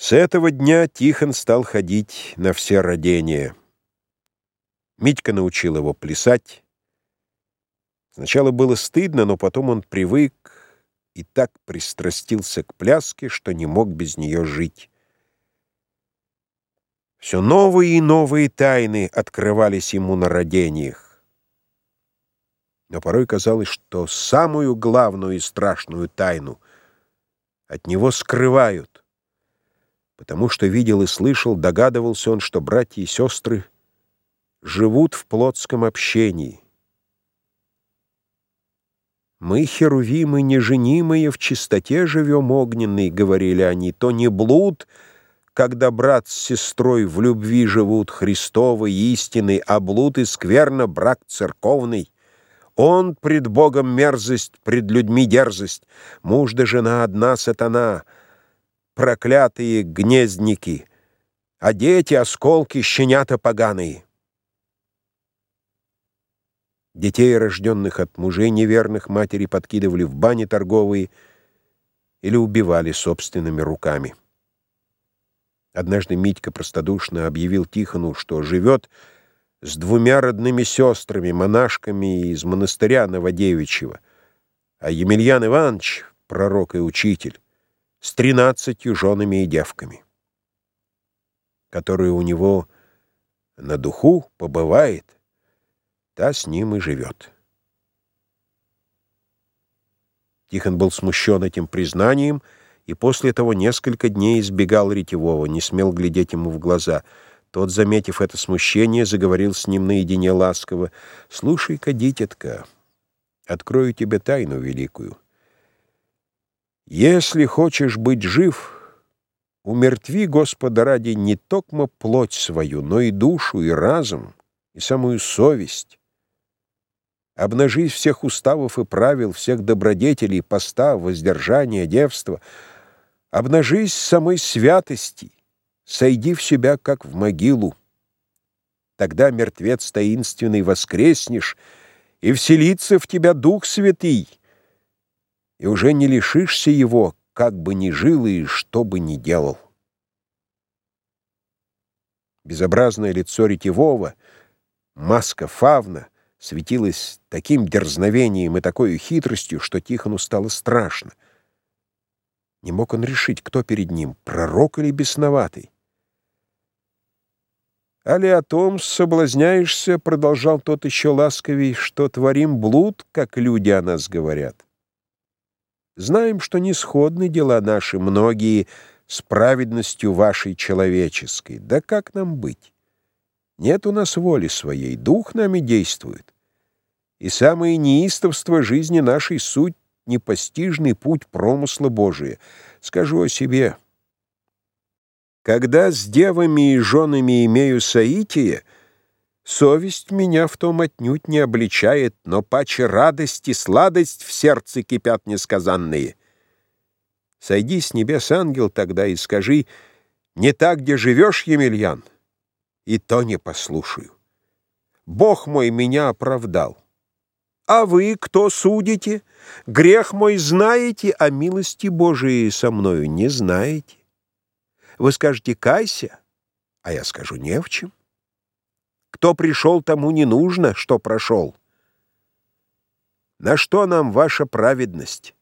С этого дня Тихон стал ходить на все родения. Митька научил его плясать. Сначала было стыдно, но потом он привык и так пристрастился к пляске, что не мог без нее жить. Все новые и новые тайны открывались ему на родениях. Но порой казалось, что самую главную и страшную тайну от него скрывают потому что видел и слышал, догадывался он, что братья и сестры живут в плотском общении. «Мы, херувимы, неженимые, в чистоте живем огненной», — говорили они, — «то не блуд, когда брат с сестрой в любви живут Христовой истины, а блуд и скверно брак церковный». Он пред Богом мерзость, пред людьми дерзость, муж да жена одна сатана — проклятые гнездники, а дети — осколки, щенята поганые. Детей, рожденных от мужей неверных, матери подкидывали в бани торговые или убивали собственными руками. Однажды Митька простодушно объявил Тихону, что живет с двумя родными сестрами, монашками из монастыря Новодевичьего, а Емельян Иванович, пророк и учитель, с тринадцатью женами и девками, которые у него на духу побывает, та с ним и живет. Тихон был смущен этим признанием и после того несколько дней избегал Ретевого, не смел глядеть ему в глаза. Тот, заметив это смущение, заговорил с ним наедине ласково. «Слушай-ка, дитятка, открою тебе тайну великую». Если хочешь быть жив, умертви, Господа ради, не токмо плоть свою, но и душу, и разум, и самую совесть. Обнажись всех уставов и правил, всех добродетелей, поста, воздержания, девства. Обнажись самой святости, сойди в себя, как в могилу. Тогда, мертвец таинственный, воскреснешь, и вселится в тебя Дух Святый, и уже не лишишься его, как бы ни жил и что бы ни делал. Безобразное лицо ретевого, маска фавна, светилась таким дерзновением и такой хитростью, что Тихону стало страшно. Не мог он решить, кто перед ним, пророк или бесноватый. «Али о том соблазняешься, — продолжал тот еще ласковей, — что творим блуд, как люди о нас говорят». Знаем, что не сходны дела наши многие с праведностью вашей человеческой. Да как нам быть? Нет у нас воли своей, дух нами действует. И самое неистовство жизни нашей суть — непостижный путь промысла Божия. Скажу о себе. Когда с девами и женами имею соитие — Совесть меня в том отнюдь не обличает, но паче радость и сладость в сердце кипят несказанные. Сойди с небес, ангел, тогда и скажи, не так, где живешь, Емельян, и то не послушаю. Бог мой меня оправдал. А вы кто судите? Грех мой знаете, а милости Божией со мною не знаете. Вы скажете «кайся», а я скажу «не в чем». Кто пришел, тому не нужно, что прошел. На что нам ваша праведность?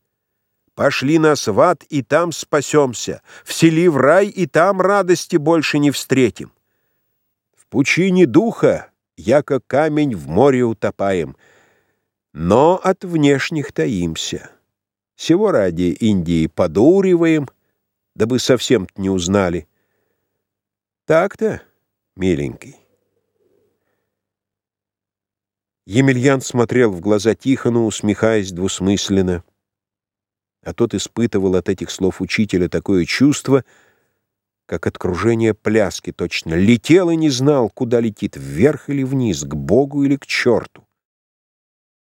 Пошли нас в ад, и там спасемся. Всели в рай, и там радости больше не встретим. В пучине духа, яко камень в море утопаем, но от внешних таимся. Всего ради Индии подуриваем, дабы совсем не узнали. Так-то, миленький. Емельян смотрел в глаза Тихону, усмехаясь двусмысленно. А тот испытывал от этих слов учителя такое чувство, как от кружения пляски точно. Летел и не знал, куда летит, вверх или вниз, к Богу или к черту.